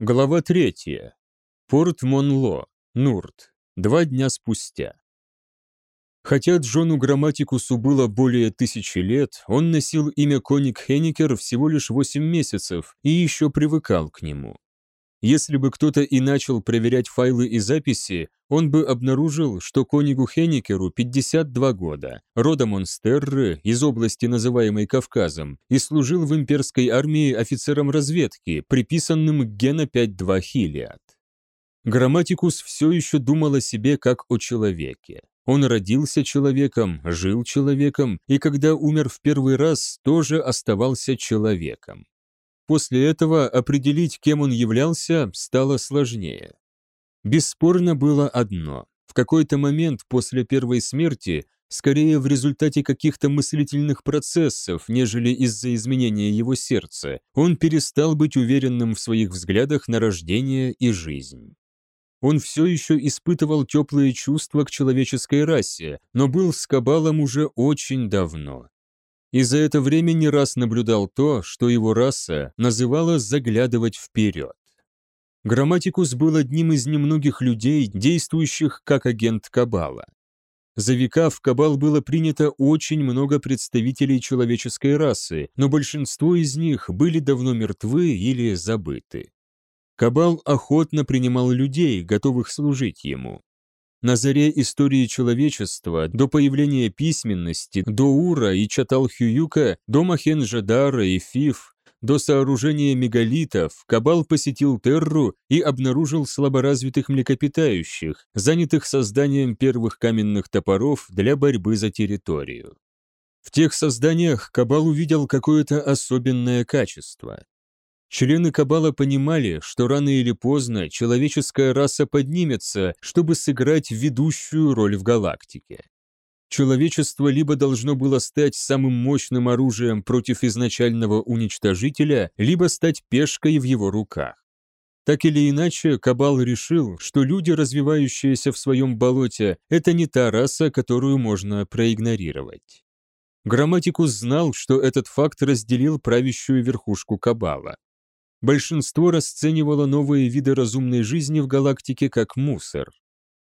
Глава третья. Порт Монло, Нурт. Два дня спустя. Хотя Джону Грамматикусу было более тысячи лет, он носил имя Коник Хенникер всего лишь восемь месяцев и еще привыкал к нему. Если бы кто-то и начал проверять файлы и записи, он бы обнаружил, что Конигу Хенникеру 52 года, родом он с Терры, из области, называемой Кавказом, и служил в имперской армии офицером разведки, приписанным к Гена 5-2 Хилиад. Грамматикус все еще думал о себе как о человеке. Он родился человеком, жил человеком, и когда умер в первый раз, тоже оставался человеком. После этого определить, кем он являлся, стало сложнее. Бесспорно было одно. В какой-то момент после первой смерти, скорее в результате каких-то мыслительных процессов, нежели из-за изменения его сердца, он перестал быть уверенным в своих взглядах на рождение и жизнь. Он все еще испытывал теплые чувства к человеческой расе, но был с Кабалом уже очень давно и за это время не раз наблюдал то, что его раса называла «заглядывать вперед». Грамматикус был одним из немногих людей, действующих как агент Кабала. За века в Кабал было принято очень много представителей человеческой расы, но большинство из них были давно мертвы или забыты. Кабал охотно принимал людей, готовых служить ему. На заре истории человечества, до появления письменности, до Ура и Чаталхююка, до Махенджадара и Фиф, до сооружения мегалитов, Кабал посетил Терру и обнаружил слаборазвитых млекопитающих, занятых созданием первых каменных топоров для борьбы за территорию. В тех созданиях Кабал увидел какое-то особенное качество. Члены Кабала понимали, что рано или поздно человеческая раса поднимется, чтобы сыграть ведущую роль в галактике. Человечество либо должно было стать самым мощным оружием против изначального уничтожителя, либо стать пешкой в его руках. Так или иначе, Кабал решил, что люди, развивающиеся в своем болоте, это не та раса, которую можно проигнорировать. Грамматикус знал, что этот факт разделил правящую верхушку Кабала. Большинство расценивало новые виды разумной жизни в галактике как мусор.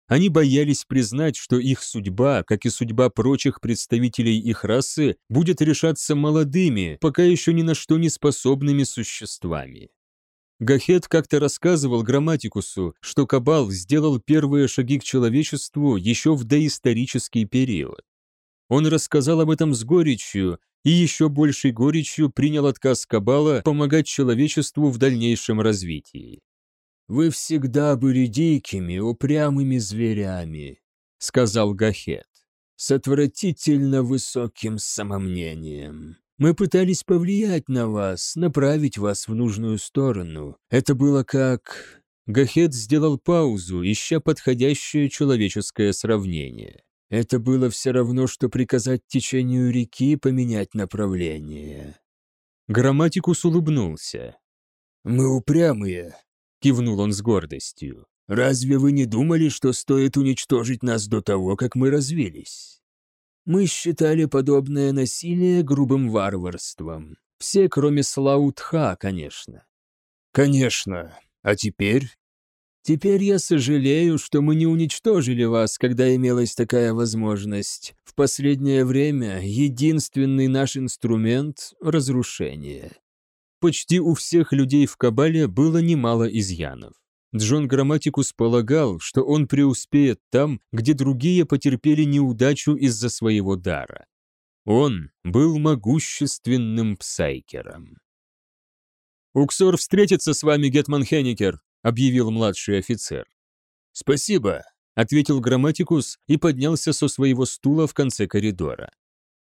Они боялись признать, что их судьба, как и судьба прочих представителей их расы, будет решаться молодыми, пока еще ни на что не способными существами. Гахет как-то рассказывал Грамматикусу, что Кабал сделал первые шаги к человечеству еще в доисторический период. Он рассказал об этом с горечью, и еще большей горечью принял отказ Кабала помогать человечеству в дальнейшем развитии. «Вы всегда были дикими, упрямыми зверями», — сказал Гахет, — «с отвратительно высоким самомнением. Мы пытались повлиять на вас, направить вас в нужную сторону. Это было как...» Гахет сделал паузу, ища подходящее человеческое сравнение. Это было все равно, что приказать течению реки поменять направление. Грамматикус улыбнулся. «Мы упрямые», — кивнул он с гордостью. «Разве вы не думали, что стоит уничтожить нас до того, как мы развились? Мы считали подобное насилие грубым варварством. Все, кроме Слаутха, конечно». «Конечно. А теперь?» Теперь я сожалею, что мы не уничтожили вас, когда имелась такая возможность. В последнее время единственный наш инструмент — разрушение. Почти у всех людей в Кабале было немало изъянов. Джон Грамматикус полагал, что он преуспеет там, где другие потерпели неудачу из-за своего дара. Он был могущественным псайкером. «Уксор встретится с вами, Гетман Хенникер», объявил младший офицер. «Спасибо», — ответил грамматикус и поднялся со своего стула в конце коридора.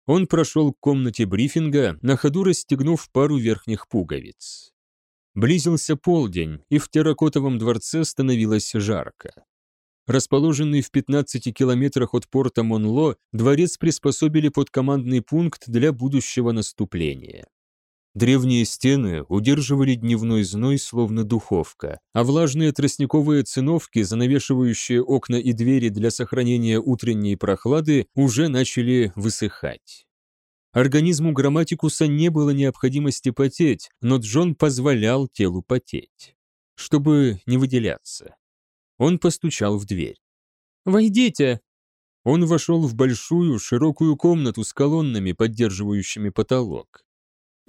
Он прошел к комнате брифинга, на ходу расстегнув пару верхних пуговиц. Близился полдень, и в терракотовом дворце становилось жарко. Расположенный в 15 километрах от порта Монло, дворец приспособили под командный пункт для будущего наступления. Древние стены удерживали дневной зной, словно духовка, а влажные тростниковые циновки, занавешивающие окна и двери для сохранения утренней прохлады, уже начали высыхать. Организму грамматикуса не было необходимости потеть, но Джон позволял телу потеть. чтобы не выделяться. Он постучал в дверь. «Войдите!» Он вошел в большую, широкую комнату с колоннами, поддерживающими потолок.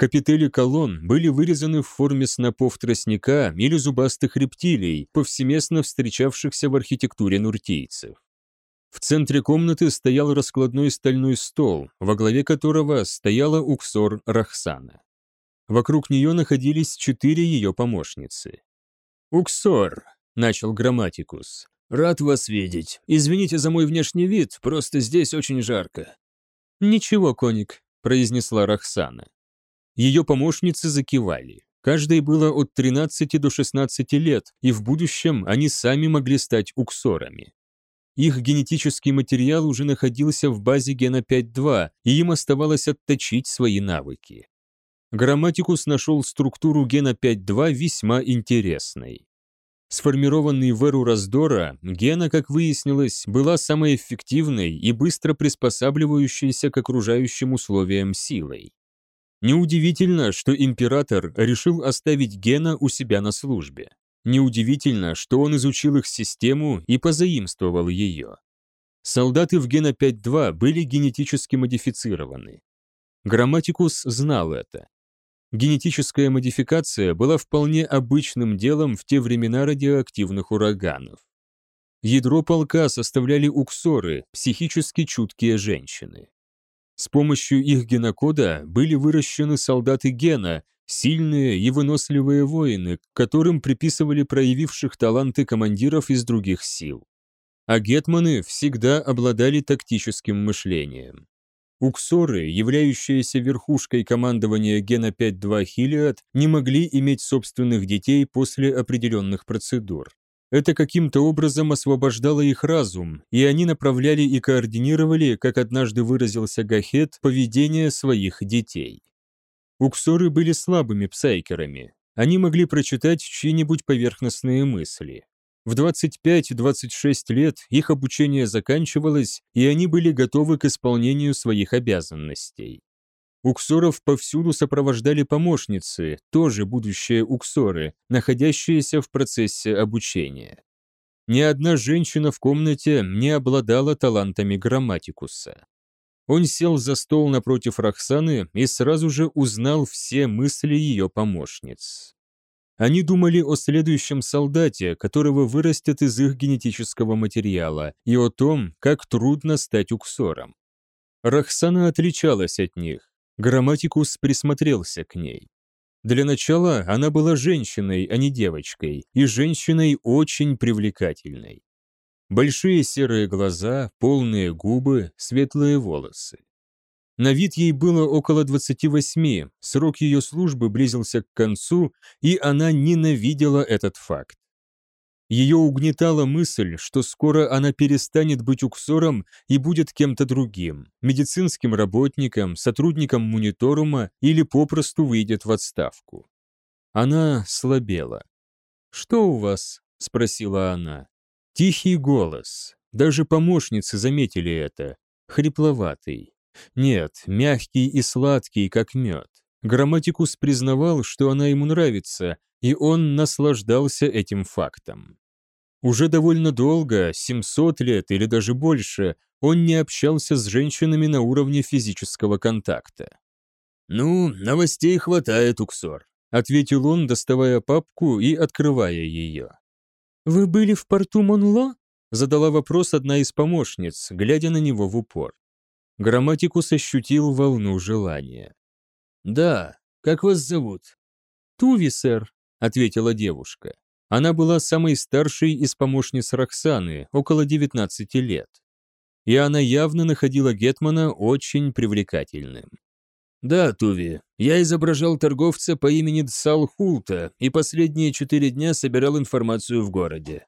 Капители колонн были вырезаны в форме снопов тростника или зубастых рептилий, повсеместно встречавшихся в архитектуре нуртийцев. В центре комнаты стоял раскладной стальной стол, во главе которого стояла Уксор Рахсана. Вокруг нее находились четыре ее помощницы. «Уксор», — начал Грамматикус, — «рад вас видеть. Извините за мой внешний вид, просто здесь очень жарко». «Ничего, коник», — произнесла Рахсана. Ее помощницы закивали. Каждой было от 13 до 16 лет, и в будущем они сами могли стать уксорами. Их генетический материал уже находился в базе гена 5.2, и им оставалось отточить свои навыки. Грамматикус нашел структуру гена 5.2 весьма интересной. Сформированный в эру раздора, гена, как выяснилось, была самой эффективной и быстро приспосабливающейся к окружающим условиям силой. Неудивительно, что император решил оставить Гена у себя на службе. Неудивительно, что он изучил их систему и позаимствовал ее. Солдаты в Гена 5.2 были генетически модифицированы. Грамматикус знал это. Генетическая модификация была вполне обычным делом в те времена радиоактивных ураганов. Ядро полка составляли уксоры, психически чуткие женщины. С помощью их генокода были выращены солдаты гена, сильные и выносливые воины, которым приписывали проявивших таланты командиров из других сил. А гетманы всегда обладали тактическим мышлением. Уксоры, являющиеся верхушкой командования Гена 5-2 Хилиад, не могли иметь собственных детей после определенных процедур. Это каким-то образом освобождало их разум, и они направляли и координировали, как однажды выразился Гахет, поведение своих детей. Уксоры были слабыми псайкерами. Они могли прочитать чьи-нибудь поверхностные мысли. В 25-26 лет их обучение заканчивалось, и они были готовы к исполнению своих обязанностей. Уксоров повсюду сопровождали помощницы, тоже будущие уксоры, находящиеся в процессе обучения. Ни одна женщина в комнате не обладала талантами грамматикуса. Он сел за стол напротив Рахсаны и сразу же узнал все мысли ее помощниц. Они думали о следующем солдате, которого вырастет из их генетического материала, и о том, как трудно стать уксором. Рахсана отличалась от них. Грамматикус присмотрелся к ней. Для начала она была женщиной, а не девочкой, и женщиной очень привлекательной. Большие серые глаза, полные губы, светлые волосы. На вид ей было около 28, срок ее службы близился к концу, и она ненавидела этот факт. Ее угнетала мысль, что скоро она перестанет быть уксором и будет кем-то другим, медицинским работником, сотрудником мониторума или попросту выйдет в отставку. Она слабела. «Что у вас?» – спросила она. Тихий голос. Даже помощницы заметили это. Хрипловатый. Нет, мягкий и сладкий, как мед. Грамматикус признавал, что она ему нравится, и он наслаждался этим фактом. Уже довольно долго, 700 лет или даже больше, он не общался с женщинами на уровне физического контакта. «Ну, новостей хватает, Уксор», — ответил он, доставая папку и открывая ее. «Вы были в порту Монло?» — задала вопрос одна из помощниц, глядя на него в упор. Грамматикус ощутил волну желания. «Да, как вас зовут?» «Туви, сэр», — ответила девушка. Она была самой старшей из помощниц Роксаны, около 19 лет. И она явно находила Гетмана очень привлекательным. «Да, Туви, я изображал торговца по имени Дсал Хулта и последние четыре дня собирал информацию в городе.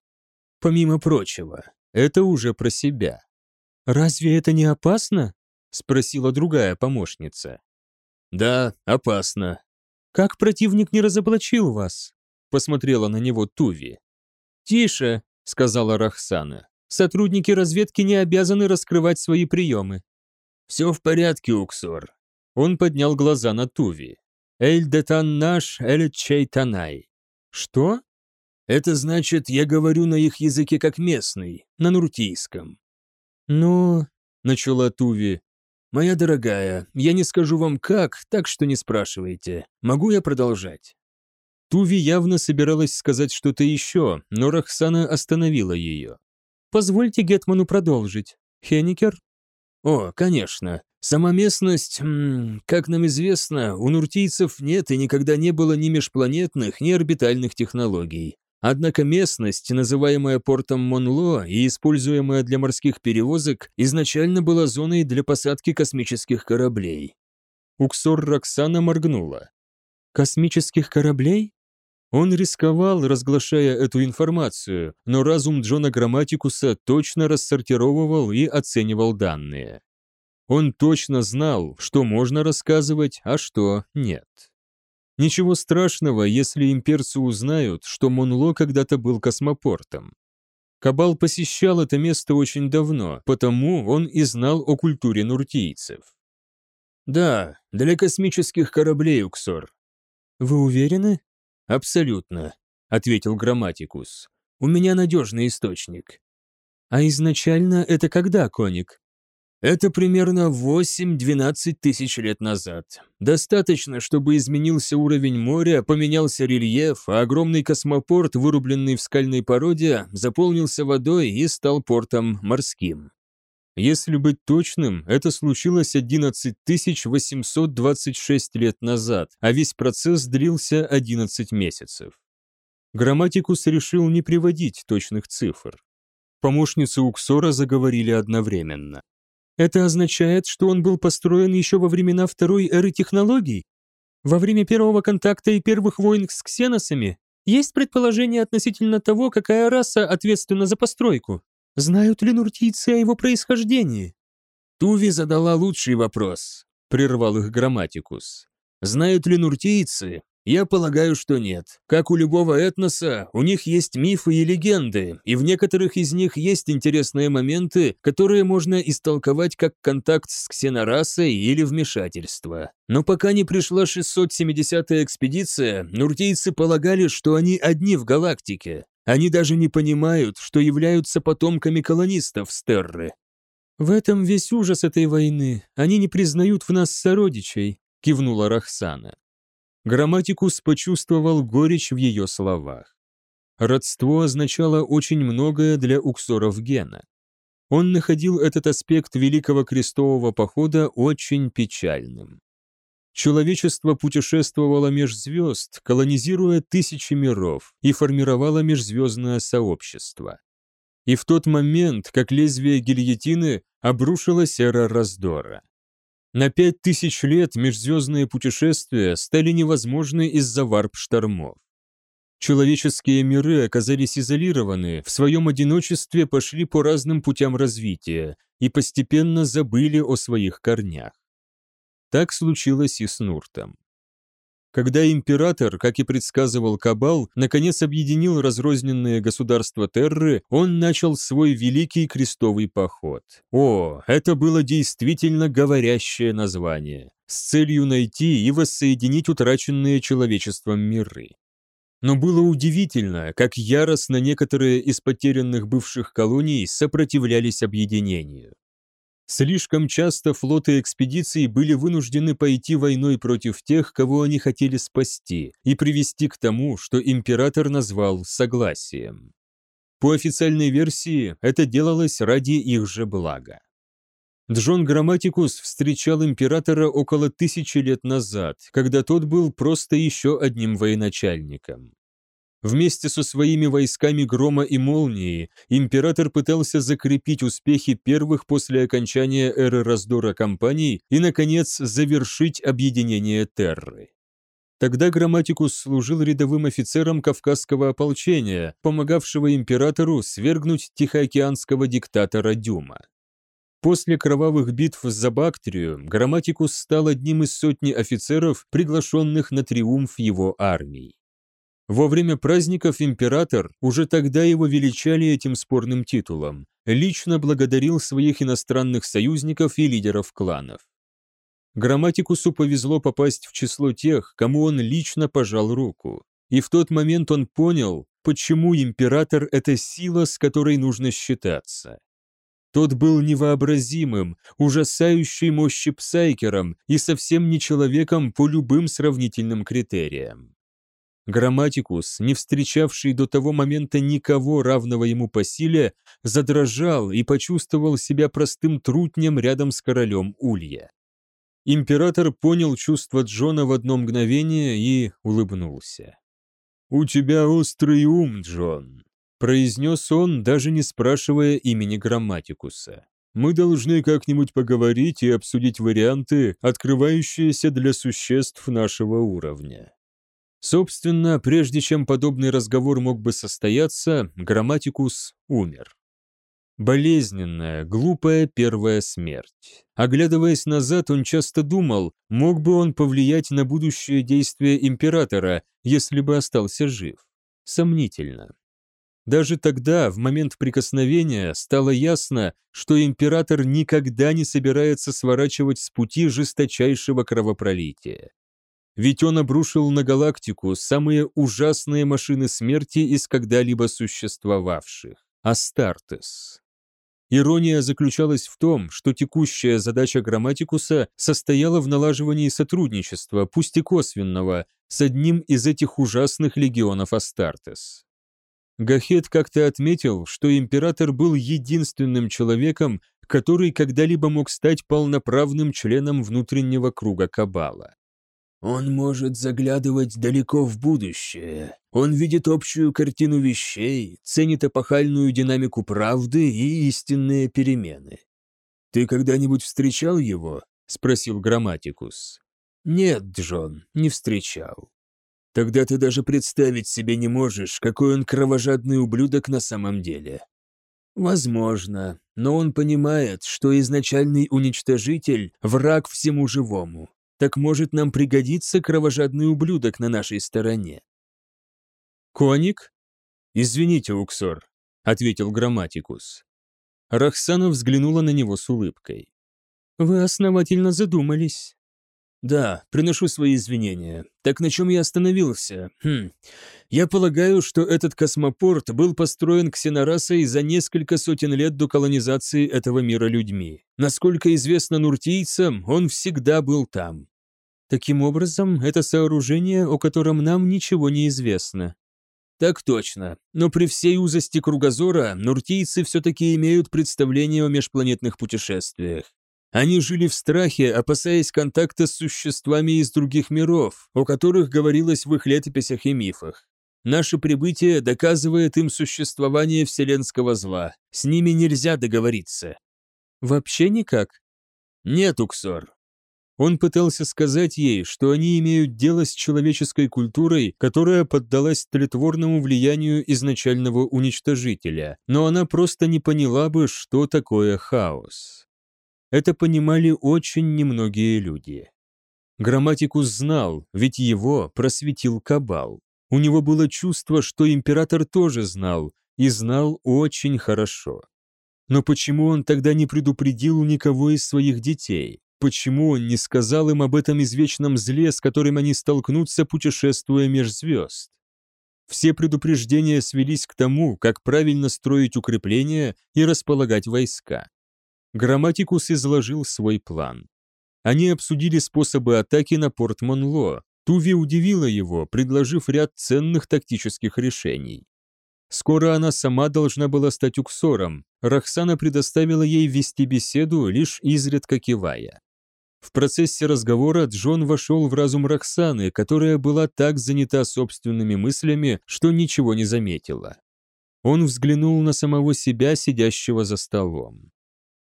Помимо прочего, это уже про себя». «Разве это не опасно?» — спросила другая помощница. «Да, опасно». «Как противник не разоблачил вас?» Посмотрела на него Туви. «Тише», — сказала Рахсана. «Сотрудники разведки не обязаны раскрывать свои приемы». «Все в порядке, Уксор». Он поднял глаза на Туви. «Эль детан наш, эль чейтанай». «Что?» Это значит, я говорю на их языке как местный, на нуртийском». «Но...» — начала Туви. «Моя дорогая, я не скажу вам как, так что не спрашивайте. Могу я продолжать?» Туви явно собиралась сказать что-то еще, но Рахсана остановила ее. «Позвольте Гетману продолжить. Хеникер?» «О, конечно. Сама местность, как нам известно, у нуртийцев нет и никогда не было ни межпланетных, ни орбитальных технологий. Однако местность, называемая портом Монло и используемая для морских перевозок, изначально была зоной для посадки космических кораблей. Уксор Роксана моргнула. «Космических кораблей?» Он рисковал, разглашая эту информацию, но разум Джона Грамматикуса точно рассортировывал и оценивал данные. Он точно знал, что можно рассказывать, а что нет. Ничего страшного, если имперцы узнают, что Монло когда-то был космопортом. Кабал посещал это место очень давно, потому он и знал о культуре нуртийцев. «Да, для космических кораблей, Уксор». «Вы уверены?» «Абсолютно», — ответил Грамматикус. «У меня надежный источник». «А изначально это когда, Коник?» Это примерно 8-12 тысяч лет назад. Достаточно, чтобы изменился уровень моря, поменялся рельеф, а огромный космопорт, вырубленный в скальной породе, заполнился водой и стал портом морским. Если быть точным, это случилось 11 826 лет назад, а весь процесс длился 11 месяцев. Грамматикус решил не приводить точных цифр. Помощницы Уксора заговорили одновременно. Это означает, что он был построен еще во времена второй эры технологий? Во время первого контакта и первых войн с ксеносами? Есть предположение относительно того, какая раса ответственна за постройку? Знают ли нуртийцы о его происхождении? Туви задала лучший вопрос, прервал их грамматикус. Знают ли нуртийцы, я полагаю, что нет. Как у любого этноса, у них есть мифы и легенды, и в некоторых из них есть интересные моменты, которые можно истолковать как контакт с ксенорасой или вмешательство. Но пока не пришла 670-я экспедиция, нуртийцы полагали, что они одни в галактике. Они даже не понимают, что являются потомками колонистов Стерры. «В этом весь ужас этой войны. Они не признают в нас сородичей», — кивнула Рахсана. Грамматикус почувствовал горечь в ее словах. Родство означало очень многое для уксоров гена. Он находил этот аспект Великого Крестового Похода очень печальным. Человечество путешествовало меж звезд, колонизируя тысячи миров, и формировало межзвездное сообщество. И в тот момент, как лезвие гильотины, обрушилась эра раздора. На пять тысяч лет межзвездные путешествия стали невозможны из-за варп-штормов. Человеческие миры оказались изолированы, в своем одиночестве пошли по разным путям развития и постепенно забыли о своих корнях. Так случилось и с Нуртом. Когда император, как и предсказывал Кабал, наконец объединил разрозненные государства Терры, он начал свой великий крестовый поход. О, это было действительно говорящее название, с целью найти и воссоединить утраченные человечеством миры. Но было удивительно, как яростно некоторые из потерянных бывших колоний сопротивлялись объединению. Слишком часто флоты экспедиций были вынуждены пойти войной против тех, кого они хотели спасти, и привести к тому, что император назвал согласием. По официальной версии, это делалось ради их же блага. Джон Грамматикус встречал императора около тысячи лет назад, когда тот был просто еще одним военачальником. Вместе со своими войсками Грома и Молнии император пытался закрепить успехи первых после окончания эры раздора компаний и, наконец, завершить объединение Терры. Тогда Грамматикус служил рядовым офицером Кавказского ополчения, помогавшего императору свергнуть тихоокеанского диктатора Дюма. После кровавых битв за Бактрию Грамматикус стал одним из сотни офицеров, приглашенных на триумф его армий. Во время праздников император, уже тогда его величали этим спорным титулом, лично благодарил своих иностранных союзников и лидеров кланов. Грамматикусу повезло попасть в число тех, кому он лично пожал руку. И в тот момент он понял, почему император — это сила, с которой нужно считаться. Тот был невообразимым, ужасающей мощи псайкером и совсем не человеком по любым сравнительным критериям. Грамматикус, не встречавший до того момента никого равного ему по силе, задрожал и почувствовал себя простым трутнем рядом с королем Улья. Император понял чувство Джона в одно мгновение и улыбнулся. «У тебя острый ум, Джон», — произнес он, даже не спрашивая имени Грамматикуса. «Мы должны как-нибудь поговорить и обсудить варианты, открывающиеся для существ нашего уровня». Собственно, прежде чем подобный разговор мог бы состояться, Грамматикус умер. Болезненная, глупая первая смерть. Оглядываясь назад, он часто думал, мог бы он повлиять на будущее действия императора, если бы остался жив. Сомнительно. Даже тогда, в момент прикосновения, стало ясно, что император никогда не собирается сворачивать с пути жесточайшего кровопролития. Ведь он обрушил на галактику самые ужасные машины смерти из когда-либо существовавших – Астартес. Ирония заключалась в том, что текущая задача Грамматикуса состояла в налаживании сотрудничества, пусть и косвенного, с одним из этих ужасных легионов Астартес. Гахет как-то отметил, что император был единственным человеком, который когда-либо мог стать полноправным членом внутреннего круга Кабала. Он может заглядывать далеко в будущее. Он видит общую картину вещей, ценит эпохальную динамику правды и истинные перемены. «Ты когда-нибудь встречал его?» — спросил Грамматикус. «Нет, Джон, не встречал». «Тогда ты даже представить себе не можешь, какой он кровожадный ублюдок на самом деле». «Возможно, но он понимает, что изначальный уничтожитель — враг всему живому, так может нам пригодится кровожадный ублюдок на нашей стороне. Коник? Извините, Уксор, ответил Грамматикус. Рахсана взглянула на него с улыбкой. Вы основательно задумались. Да, приношу свои извинения. Так на чем я остановился? Хм. Я полагаю, что этот космопорт был построен ксенорасой за несколько сотен лет до колонизации этого мира людьми. Насколько известно нуртийцам, он всегда был там. Таким образом, это сооружение, о котором нам ничего не известно. Так точно. Но при всей узости кругозора нуртийцы все-таки имеют представление о межпланетных путешествиях. Они жили в страхе, опасаясь контакта с существами из других миров, о которых говорилось в их летописях и мифах. Наше прибытие доказывает им существование вселенского зла. С ними нельзя договориться. Вообще никак? Нет, Уксор. Он пытался сказать ей, что они имеют дело с человеческой культурой, которая поддалась тлетворному влиянию изначального уничтожителя, но она просто не поняла бы, что такое хаос. Это понимали очень немногие люди. Грамматикус знал, ведь его просветил Кабал. У него было чувство, что император тоже знал, и знал очень хорошо. Но почему он тогда не предупредил никого из своих детей? Почему он не сказал им об этом извечном зле, с которым они столкнутся, путешествуя меж звезд? Все предупреждения свелись к тому, как правильно строить укрепления и располагать войска. Грамматикус изложил свой план. Они обсудили способы атаки на порт Монло. Туви удивила его, предложив ряд ценных тактических решений. Скоро она сама должна была стать уксором. Рахсана предоставила ей вести беседу, лишь изредка кивая. В процессе разговора Джон вошел в разум Рахсаны, которая была так занята собственными мыслями, что ничего не заметила. Он взглянул на самого себя, сидящего за столом.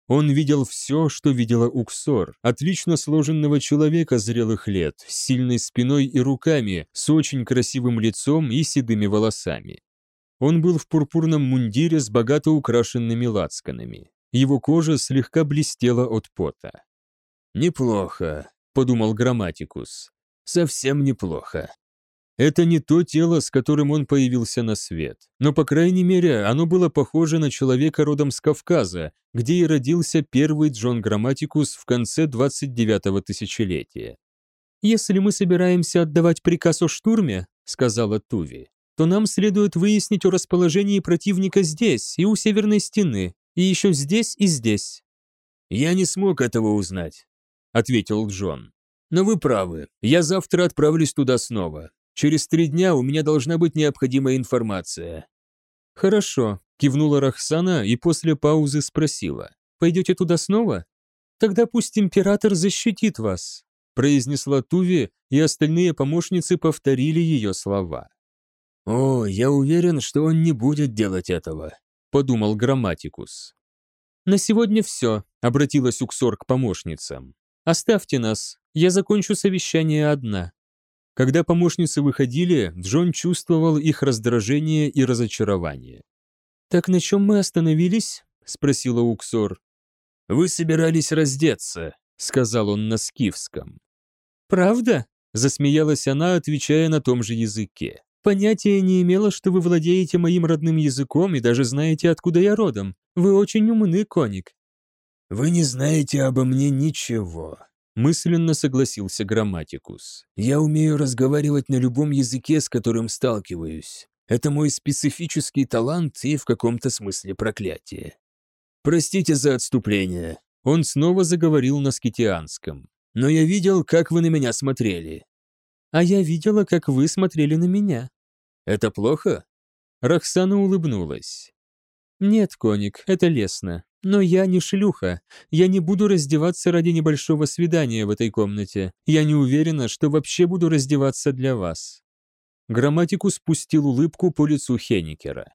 Он видел все, что видела Уксор, отлично сложенного человека зрелых лет, с сильной спиной и руками, с очень красивым лицом и седыми волосами. Он был в пурпурном мундире с богато украшенными лацканами. Его кожа слегка блестела от пота. «Неплохо», — подумал Грамматикус. «Совсем неплохо. Это не то тело, с которым он появился на свет, но, по крайней мере, оно было похоже на человека родом с Кавказа, где и родился первый Джон Грамматикус в конце 29-го тысячелетия. «Если мы собираемся отдавать приказ о штурме», — сказала Туви, то нам следует выяснить о расположении противника здесь и у северной стены, и еще здесь и здесь». «Я не смог этого узнать», — ответил Джон. «Но вы правы, я завтра отправлюсь туда снова. Через три дня у меня должна быть необходимая информация». «Хорошо», — кивнула Рахсана и после паузы спросила. «Пойдете туда снова? Тогда пусть император защитит вас», — произнесла Туви, и остальные помощницы повторили ее слова. «О, я уверен, что он не будет делать этого», — подумал Грамматикус. «На сегодня все», — обратилась Уксор к помощницам. «Оставьте нас, я закончу совещание одна». Когда помощницы выходили, Джон чувствовал их раздражение и разочарование. «Так на чем мы остановились?» — спросила Уксор. «Вы собирались раздеться», — сказал он на скифском. «Правда?» — засмеялась она, отвечая на том же языке. «Понятия не имела, что вы владеете моим родным языком и даже знаете, откуда я родом. Вы очень умны, коник». «Вы не знаете обо мне ничего», мысленно согласился Грамматикус. «Я умею разговаривать на любом языке, с которым сталкиваюсь. Это мой специфический талант и в каком-то смысле проклятие. Простите за отступление». Он снова заговорил на скитианском. «Но я видел, как вы на меня смотрели». «А я видела, как вы смотрели на меня». «Это плохо?» Рахсана улыбнулась. «Нет, коник, это лестно. Но я не шлюха. Я не буду раздеваться ради небольшого свидания в этой комнате. Я не уверена, что вообще буду раздеваться для вас». Грамматику спустил улыбку по лицу Хеникера.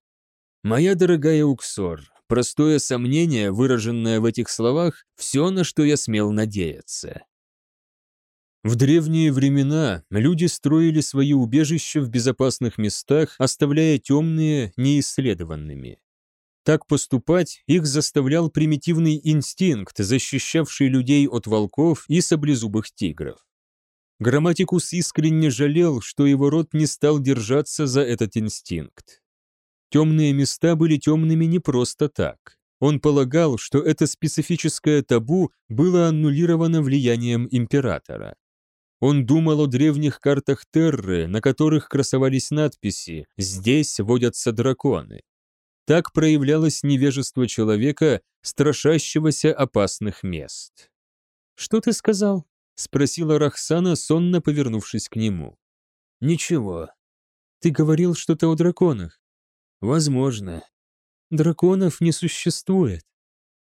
«Моя дорогая Уксор, простое сомнение, выраженное в этих словах, все, на что я смел надеяться». В древние времена люди строили свои убежища в безопасных местах, оставляя темные неисследованными. Так поступать их заставлял примитивный инстинкт, защищавший людей от волков и саблезубых тигров. Грамматикус искренне жалел, что его род не стал держаться за этот инстинкт. Темные места были темными не просто так. Он полагал, что это специфическое табу было аннулировано влиянием императора. Он думал о древних картах Терры, на которых красовались надписи «Здесь водятся драконы». Так проявлялось невежество человека, страшащегося опасных мест. «Что ты сказал?» — спросила Рахсана, сонно повернувшись к нему. «Ничего. Ты говорил что-то о драконах?» «Возможно». «Драконов не существует».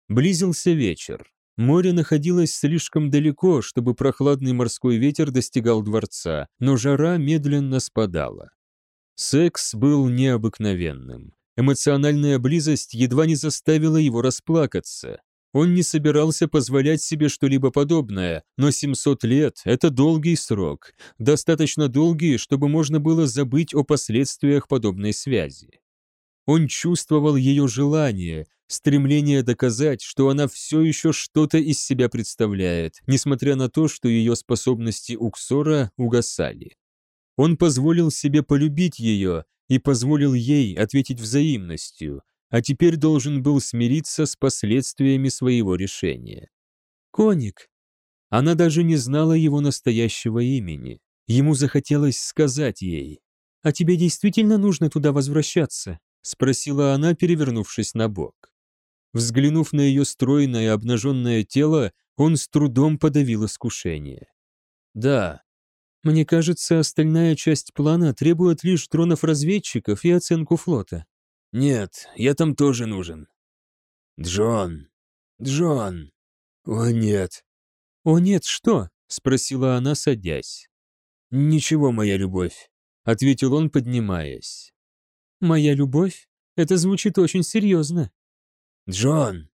Близился вечер. Море находилось слишком далеко, чтобы прохладный морской ветер достигал дворца, но жара медленно спадала. Секс был необыкновенным. Эмоциональная близость едва не заставила его расплакаться. Он не собирался позволять себе что-либо подобное, но 700 лет – это долгий срок, достаточно долгий, чтобы можно было забыть о последствиях подобной связи. Он чувствовал ее желание, стремление доказать, что она все еще что-то из себя представляет, несмотря на то, что ее способности Уксора угасали. Он позволил себе полюбить ее, и позволил ей ответить взаимностью, а теперь должен был смириться с последствиями своего решения. «Коник!» Она даже не знала его настоящего имени. Ему захотелось сказать ей. «А тебе действительно нужно туда возвращаться?» — спросила она, перевернувшись на бок. Взглянув на ее стройное обнаженное тело, он с трудом подавил искушение. «Да, мне кажется, остальная часть плана требует лишь дронов-разведчиков и оценку флота. Нет, я там тоже нужен. Джон. Джон. О, нет. О, нет, что? Спросила она, садясь. Ничего, моя любовь. Ответил он, поднимаясь. Моя любовь? Это звучит очень серьезно. Джон.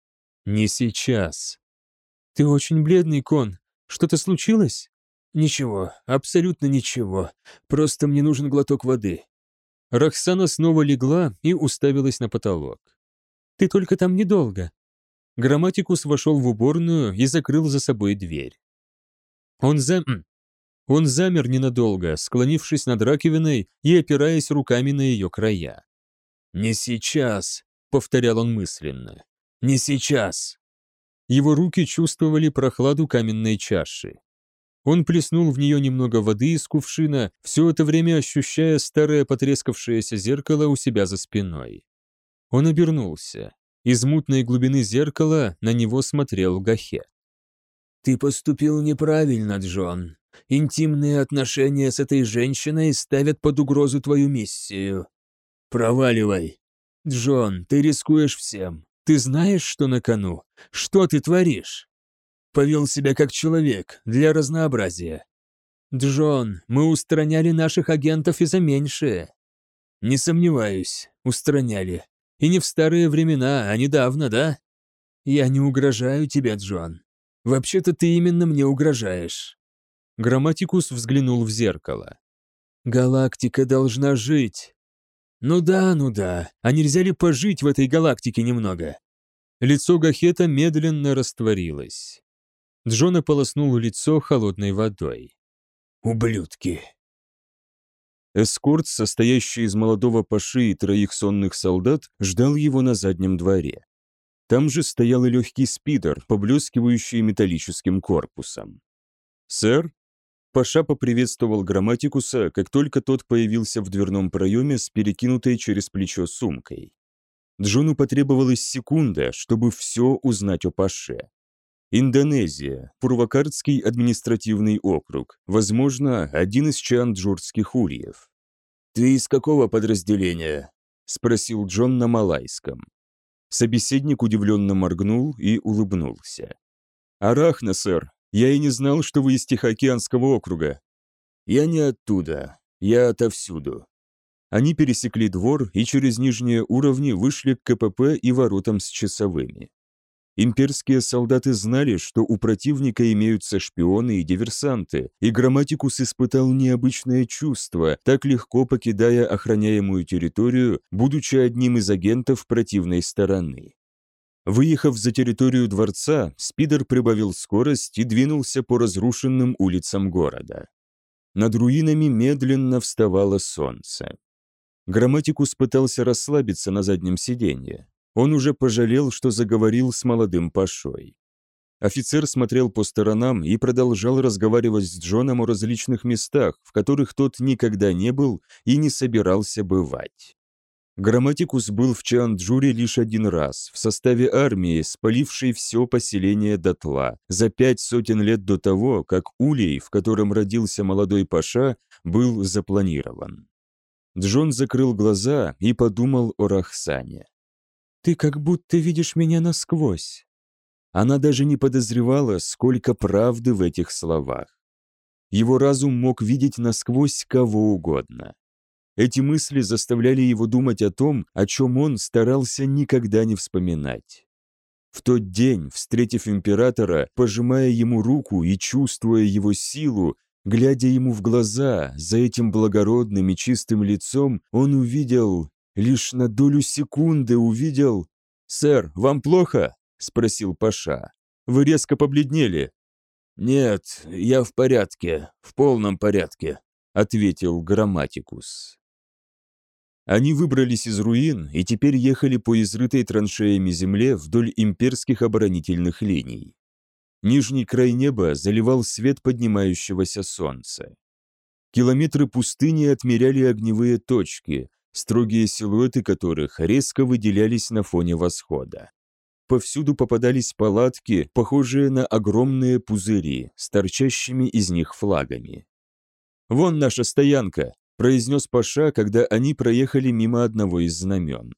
Не сейчас. Ты очень бледный, Кон. Что-то случилось? «Ничего, абсолютно ничего. Просто мне нужен глоток воды». Рахсана снова легла и уставилась на потолок. «Ты только там недолго». Грамматикус вошел в уборную и закрыл за собой дверь. Он, зам... Он замер ненадолго, склонившись над раковиной и опираясь руками на ее края. «Не сейчас», — повторял он мысленно. «Не сейчас». Его руки чувствовали прохладу каменной чаши. Он плеснул в нее немного воды из кувшина, все это время ощущая старое потрескавшееся зеркало у себя за спиной. Он обернулся. Из мутной глубины зеркала на него смотрел Гахе. «Ты поступил неправильно, Джон. Интимные отношения с этой женщиной ставят под угрозу твою миссию. Проваливай. Джон, ты рискуешь всем. Ты знаешь, что на кону? Что ты творишь?» Повел себя как человек, для разнообразия. «Джон, мы устраняли наших агентов и за меньшее». «Не сомневаюсь, устраняли. И не в старые времена, а недавно, да? Я не угрожаю тебе, Джон. Вообще-то ты именно мне угрожаешь». Грамматикус взглянул в зеркало. «Галактика должна жить». «Ну да, ну да. А нельзя ли пожить в этой галактике немного?» Лицо Гахета медленно растворилось. Джон ополоснул лицо холодной водой. «Ублюдки!» Эскорт, состоящий из молодого паши и троих сонных солдат, ждал его на заднем дворе. Там же стоял и легкий спидер, поблескивающий металлическим корпусом. «Сэр?» Паша поприветствовал грамматикуса, как только тот появился в дверном проеме с перекинутой через плечо сумкой. Джону потребовалась секунда, чтобы все узнать о Паше. Индонезия, Пурвакардский административный округ, возможно, один из чанджурских ульев. «Ты из какого подразделения?» – спросил Джон на малайском. Собеседник удивленно моргнул и улыбнулся. «Арахна, сэр. Я и не знал, что вы из Тихоокеанского округа». «Я не оттуда. Я отовсюду». Они пересекли двор и через нижние уровни вышли к КПП и воротам с часовыми. Имперские солдаты знали, что у противника имеются шпионы и диверсанты, и Грамматикус испытал необычное чувство, так легко покидая охраняемую территорию, будучи одним из агентов противной стороны. Выехав за территорию дворца, Спидер прибавил скорость и двинулся по разрушенным улицам города. Над руинами медленно вставало солнце. Грамматикус пытался расслабиться на заднем сиденье. Он уже пожалел, что заговорил с молодым Пашой. Офицер смотрел по сторонам и продолжал разговаривать с Джоном о различных местах, в которых тот никогда не был и не собирался бывать. Грамматикус был в Чанджуре лишь один раз, в составе армии, спалившей все поселение дотла, за пять сотен лет до того, как улей, в котором родился молодой Паша, был запланирован. Джон закрыл глаза и подумал о Рахсане. Ты как будто видишь меня насквозь». Она даже не подозревала, сколько правды в этих словах. Его разум мог видеть насквозь кого угодно. Эти мысли заставляли его думать о том, о чем он старался никогда не вспоминать. В тот день, встретив императора, пожимая ему руку и чувствуя его силу, глядя ему в глаза, за этим благородным и чистым лицом, он увидел лишь на долю секунды увидел... «Сэр, вам плохо?» — спросил Паша. «Вы резко побледнели». «Нет, я в порядке, в полном порядке», — ответил Грамматикус. Они выбрались из руин и теперь ехали по изрытой траншеями земле вдоль имперских оборонительных линий. Нижний край неба заливал свет поднимающегося солнца. Километры пустыни отмеряли огневые точки, строгие силуэты которых резко выделялись на фоне восхода. Повсюду попадались палатки, похожие на огромные пузыри, с торчащими из них флагами. «Вон наша стоянка», – произнес Паша, когда они проехали мимо одного из знамен.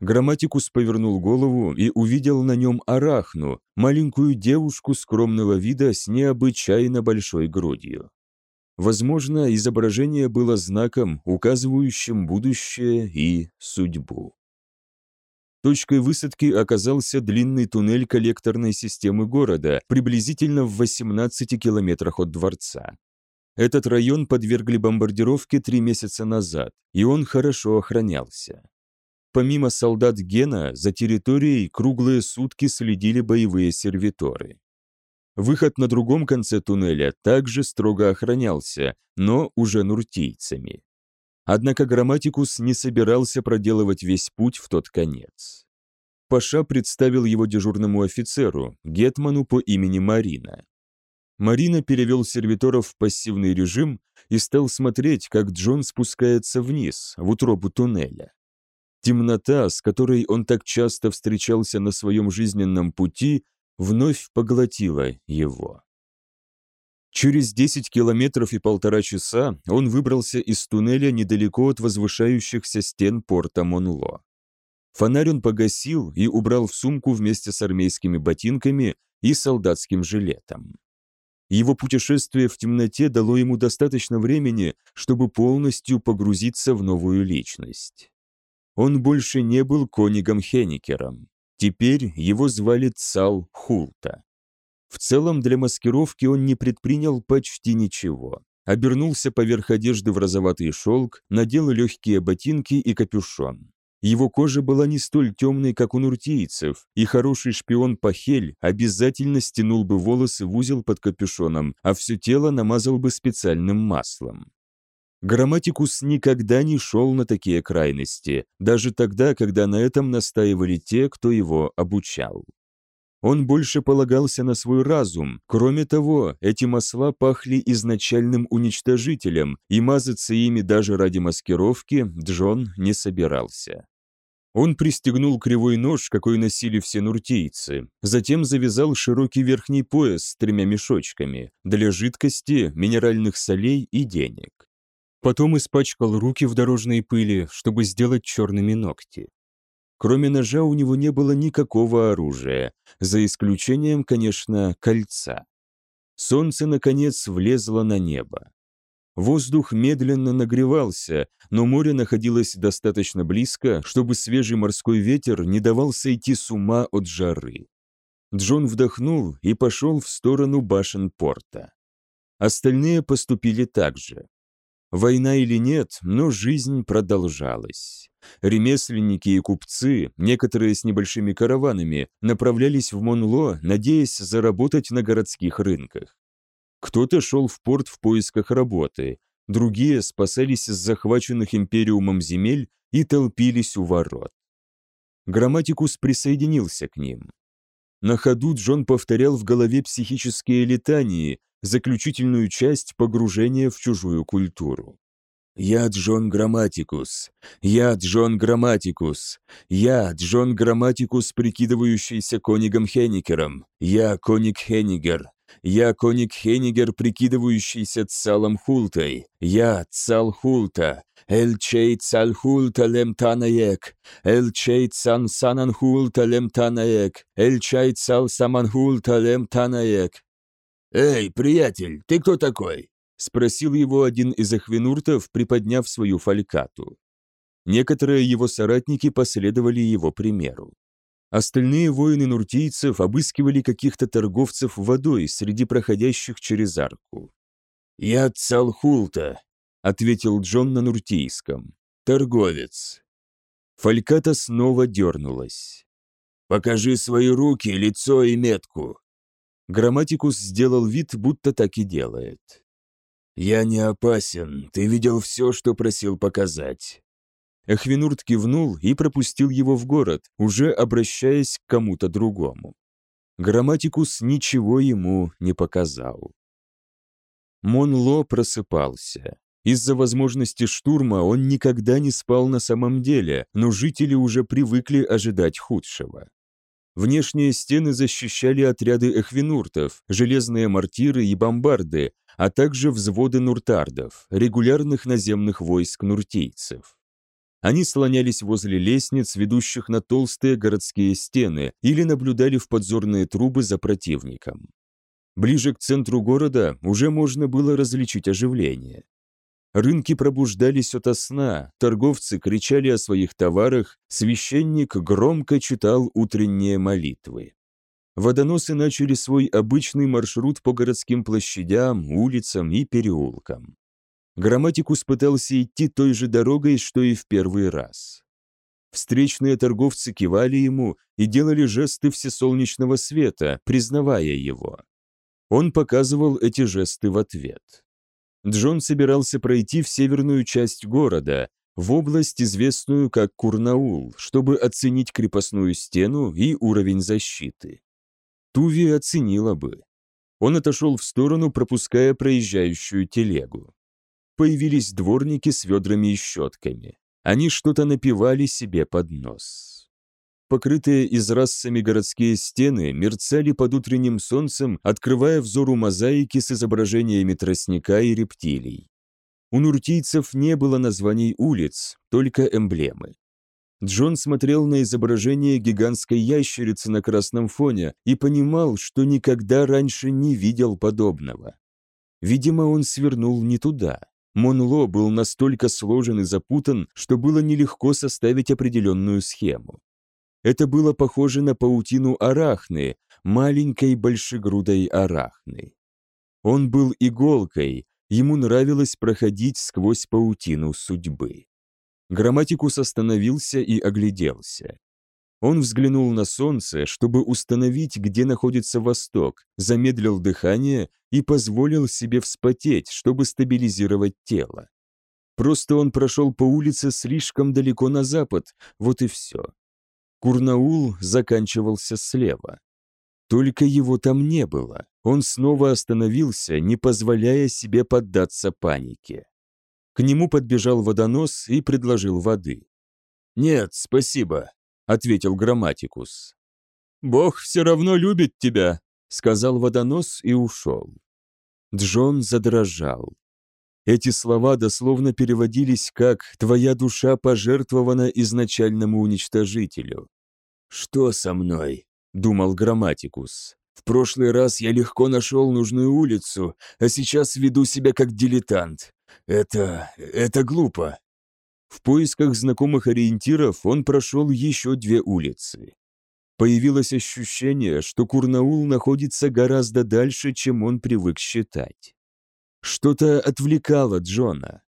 Грамматикус повернул голову и увидел на нем арахну, маленькую девушку скромного вида с необычайно большой грудью. Возможно, изображение было знаком, указывающим будущее и судьбу. Точкой высадки оказался длинный туннель коллекторной системы города, приблизительно в 18 километрах от дворца. Этот район подвергли бомбардировке три месяца назад, и он хорошо охранялся. Помимо солдат Гена, за территорией круглые сутки следили боевые сервиторы. Выход на другом конце туннеля также строго охранялся, но уже нуртийцами. Однако Грамматикус не собирался проделывать весь путь в тот конец. Паша представил его дежурному офицеру, гетману по имени Марина. Марина перевел сервиторов в пассивный режим и стал смотреть, как Джон спускается вниз, в утробу туннеля. Темнота, с которой он так часто встречался на своем жизненном пути, вновь поглотила его. Через 10 километров и полтора часа он выбрался из туннеля недалеко от возвышающихся стен порта Монло. Фонарь он погасил и убрал в сумку вместе с армейскими ботинками и солдатским жилетом. Его путешествие в темноте дало ему достаточно времени, чтобы полностью погрузиться в новую личность. Он больше не был Конигом Хеникером. Теперь его звали Цал Хулта. В целом для маскировки он не предпринял почти ничего. Обернулся поверх одежды в розоватый шелк, надел легкие ботинки и капюшон. Его кожа была не столь темной, как у нуртийцев, и хороший шпион Пахель обязательно стянул бы волосы в узел под капюшоном, а все тело намазал бы специальным маслом. Грамматикус никогда не шел на такие крайности, даже тогда, когда на этом настаивали те, кто его обучал. Он больше полагался на свой разум. Кроме того, эти масла пахли изначальным уничтожителем, и мазаться ими даже ради маскировки Джон не собирался. Он пристегнул кривой нож, какой носили все нуртийцы, затем завязал широкий верхний пояс с тремя мешочками для жидкости, минеральных солей и денег. Потом испачкал руки в дорожной пыли, чтобы сделать черными ногти. Кроме ножа у него не было никакого оружия, за исключением, конечно, кольца. Солнце, наконец, влезло на небо. Воздух медленно нагревался, но море находилось достаточно близко, чтобы свежий морской ветер не давал сойти с ума от жары. Джон вдохнул и пошел в сторону башен порта. Остальные поступили так же. Война или нет, но жизнь продолжалась. Ремесленники и купцы, некоторые с небольшими караванами, направлялись в Монло, надеясь заработать на городских рынках. Кто-то шел в порт в поисках работы, другие спасались с захваченных империумом земель и толпились у ворот. Грамматикус присоединился к ним. На ходу Джон повторял в голове психические летании, заключительную часть погружения в чужую культуру. «Я Джон Грамматикус! Я Джон Грамматикус! Я Джон Грамматикус, прикидывающийся Конигом Хенникером! Я Коник Хеннигер! Я Коник Хеннигер, прикидывающийся Цалом Хултой! Я Цал Хулта! Эль Чей Цал Хулта Лем Танаек! Эль Чей Цан Санан Хулта Лем Танаек! Эль Чай Цал Саман Хулта Лем Танаек!» «Эй, приятель, ты кто такой?» — спросил его один из ахвенуртов, приподняв свою фалькату. Некоторые его соратники последовали его примеру. Остальные воины нуртийцев обыскивали каких-то торговцев водой среди проходящих через арку. «Я Цалхулта», — ответил Джон на нуртийском. «Торговец». Фальката снова дернулась. «Покажи свои руки, лицо и метку», Грамматикус сделал вид, будто так и делает. «Я не опасен, ты видел все, что просил показать». Эхвинурт кивнул и пропустил его в город, уже обращаясь к кому-то другому. Грамматикус ничего ему не показал. Монло просыпался. Из-за возможности штурма он никогда не спал на самом деле, но жители уже привыкли ожидать худшего. Внешние стены защищали отряды эхвинуртов, железные мортиры и бомбарды, а также взводы нуртардов, регулярных наземных войск нуртийцев. Они слонялись возле лестниц, ведущих на толстые городские стены, или наблюдали в подзорные трубы за противником. Ближе к центру города уже можно было различить оживление. Рынки пробуждались ото сна, торговцы кричали о своих товарах, священник громко читал утренние молитвы. Водоносы начали свой обычный маршрут по городским площадям, улицам и переулкам. Грамматикус пытался идти той же дорогой, что и в первый раз. Встречные торговцы кивали ему и делали жесты всесолнечного света, признавая его. Он показывал эти жесты в ответ. Джон собирался пройти в северную часть города, в область, известную как Курнаул, чтобы оценить крепостную стену и уровень защиты. Туви оценила бы. Он отошел в сторону, пропуская проезжающую телегу. Появились дворники с ведрами и щетками. Они что-то напивали себе под нос. Покрытые изразцами городские стены мерцали под утренним солнцем, открывая взору мозаики с изображениями тростника и рептилий. У нуртийцев не было названий улиц, только эмблемы. Джон смотрел на изображение гигантской ящерицы на красном фоне и понимал, что никогда раньше не видел подобного. Видимо, он свернул не туда. Монло был настолько сложен и запутан, что было нелегко составить определенную схему. Это было похоже на паутину арахны, маленькой большегрудой арахны. Он был иголкой, ему нравилось проходить сквозь паутину судьбы. Грамматикус остановился и огляделся. Он взглянул на солнце, чтобы установить, где находится восток, замедлил дыхание и позволил себе вспотеть, чтобы стабилизировать тело. Просто он прошел по улице слишком далеко на запад, вот и все. Курнаул заканчивался слева. Только его там не было. Он снова остановился, не позволяя себе поддаться панике. К нему подбежал водонос и предложил воды. «Нет, спасибо», — ответил Грамматикус. «Бог все равно любит тебя», — сказал водонос и ушел. Джон задрожал. Эти слова дословно переводились как «твоя душа пожертвована изначальному уничтожителю». «Что со мной?» — думал Грамматикус. «В прошлый раз я легко нашел нужную улицу, а сейчас веду себя как дилетант. Это... это глупо. В поисках знакомых ориентиров он прошел еще две улицы. Появилось ощущение, что Курнаул находится гораздо дальше, чем он привык считать. Что-то отвлекало Джона.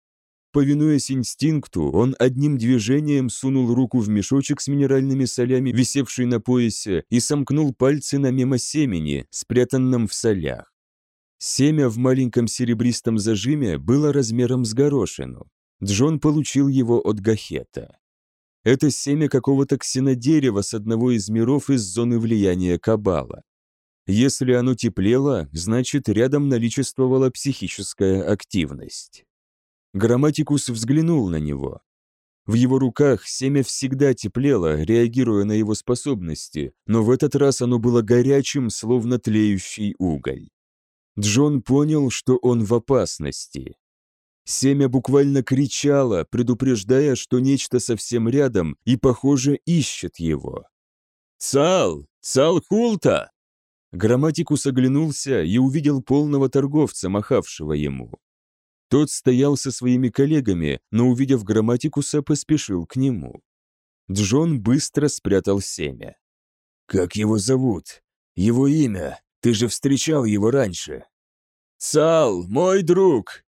Повинуясь инстинкту, он одним движением сунул руку в мешочек с минеральными солями, висевший на поясе, и сомкнул пальцы на мемосемени, спрятанном в солях. Семя в маленьком серебристом зажиме было размером с горошину. Джон получил его от Гахета. Это семя какого-то ксенодерева с одного из миров из зоны влияния Кабала. Если оно теплело, значит рядом наличествовала психическая активность. Грамматикус взглянул на него. В его руках семя всегда теплело, реагируя на его способности, но в этот раз оно было горячим, словно тлеющий уголь. Джон понял, что он в опасности. Семя буквально кричало, предупреждая, что нечто совсем рядом и, похоже, ищет его. «Цал! Цал Хулта!» Грамматикус оглянулся и увидел полного торговца, махавшего ему. Тот стоял со своими коллегами, но, увидев грамматикуса, поспешил к нему. Джон быстро спрятал семя. «Как его зовут? Его имя?» Ты же встречал его раньше». «Цал, мой друг!»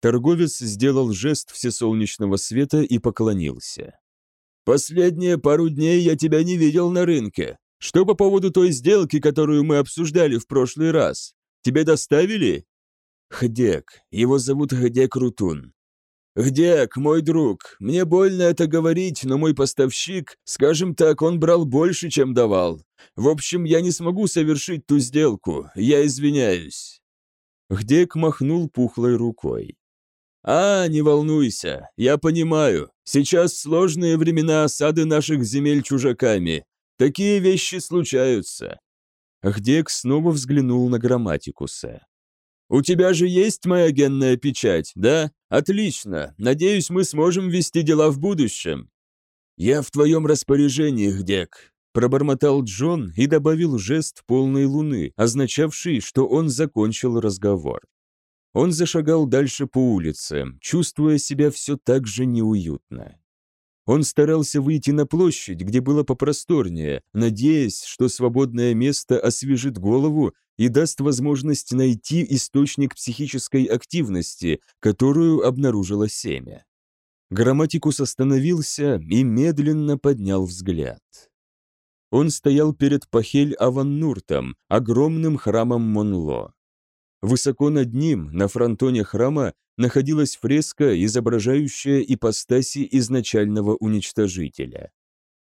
Торговец сделал жест всесолнечного света и поклонился. «Последние пару дней я тебя не видел на рынке. Что по поводу той сделки, которую мы обсуждали в прошлый раз? Тебе доставили?» «Хдек. Его зовут Хдек Рутун. «Гдек, мой друг, мне больно это говорить, но мой поставщик, скажем так, он брал больше, чем давал. В общем, я не смогу совершить ту сделку, я извиняюсь». Гдек махнул пухлой рукой. «А, не волнуйся, я понимаю. Сейчас сложные времена осады наших земель чужаками. Такие вещи случаются». Гдек снова взглянул на грамматикуса. «У тебя же есть моя генная печать, да? Отлично. Надеюсь, мы сможем вести дела в будущем». «Я в твоем распоряжении, Гдек», – пробормотал Джон и добавил жест полной луны, означавший, что он закончил разговор. Он зашагал дальше по улице, чувствуя себя все так же неуютно. Он старался выйти на площадь, где было попросторнее, надеясь, что свободное место освежит голову и даст возможность найти источник психической активности, которую обнаружило семя. Грамматикус остановился и медленно поднял взгляд. Он стоял перед Пахель-Аваннуртом, огромным храмом Монло. Высоко над ним, на фронтоне храма, находилась фреска, изображающая ипостаси изначального уничтожителя.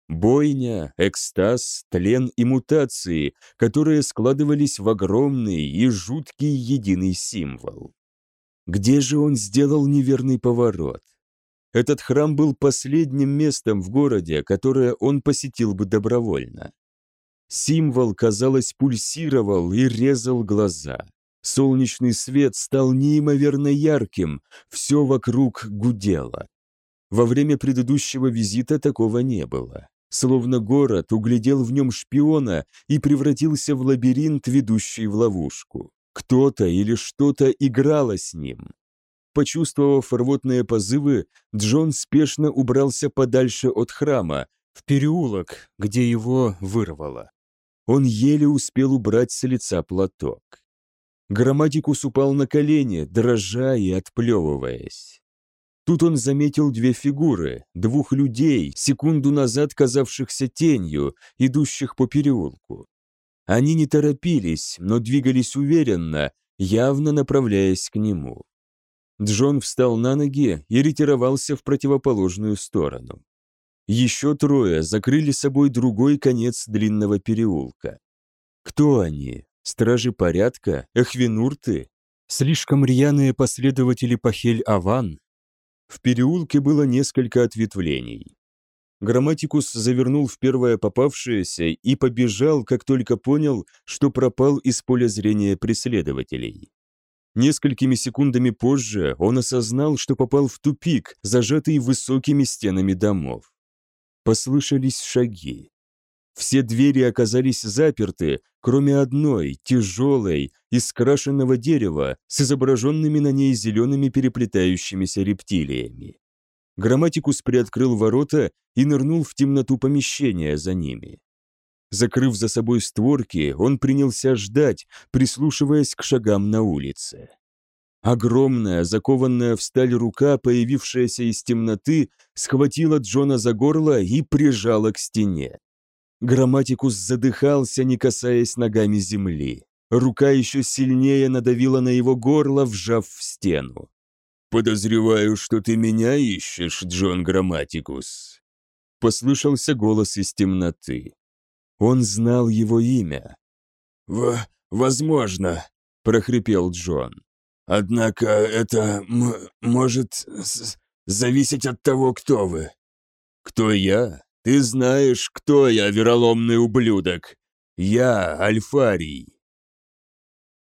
Бойня, экстаз, тлен и мутации, которые складывались в огромный и жуткий единый символ. Где же он сделал неверный поворот? Этот храм был последним местом в городе, которое он посетил бы добровольно. Символ, казалось, пульсировал и резал глаза. Солнечный свет стал неимоверно ярким, все вокруг гудело. Во время предыдущего визита такого не было. Словно город углядел в нем шпиона и превратился в лабиринт, ведущий в ловушку. Кто-то или что-то играло с ним. Почувствовав рвотные позывы, Джон спешно убрался подальше от храма, в переулок, где его вырвало. Он еле успел убрать с лица платок. Грамматикус упал на колени, дрожа и отплевываясь. Тут он заметил две фигуры, двух людей, секунду назад казавшихся тенью, идущих по переулку. Они не торопились, но двигались уверенно, явно направляясь к нему. Джон встал на ноги и ретировался в противоположную сторону. Еще трое закрыли собой другой конец длинного переулка. Кто они? Стражи порядка? Эхвинурты? Слишком рьяные последователи Пахель-Аван? В переулке было несколько ответвлений. Грамматикус завернул в первое попавшееся и побежал, как только понял, что пропал из поля зрения преследователей. Несколькими секундами позже он осознал, что попал в тупик, зажатый высокими стенами домов. Послышались шаги. Все двери оказались заперты, кроме одной, тяжелой, из крашенного дерева, с изображенными на ней зелеными переплетающимися рептилиями. Грамматикус приоткрыл ворота и нырнул в темноту помещения за ними. Закрыв за собой створки, он принялся ждать, прислушиваясь к шагам на улице. Огромная, закованная в сталь рука, появившаяся из темноты, схватила Джона за горло и прижала к стене. Грамматикус задыхался, не касаясь ногами земли. Рука еще сильнее надавила на его горло, вжав в стену. «Подозреваю, что ты меня ищешь, Джон Грамматикус», — послышался голос из темноты. Он знал его имя. «В... возможно», — прохрипел Джон. «Однако это может зависеть от того, кто вы». «Кто я? Ты знаешь, кто я, вероломный ублюдок. Я Альфарий».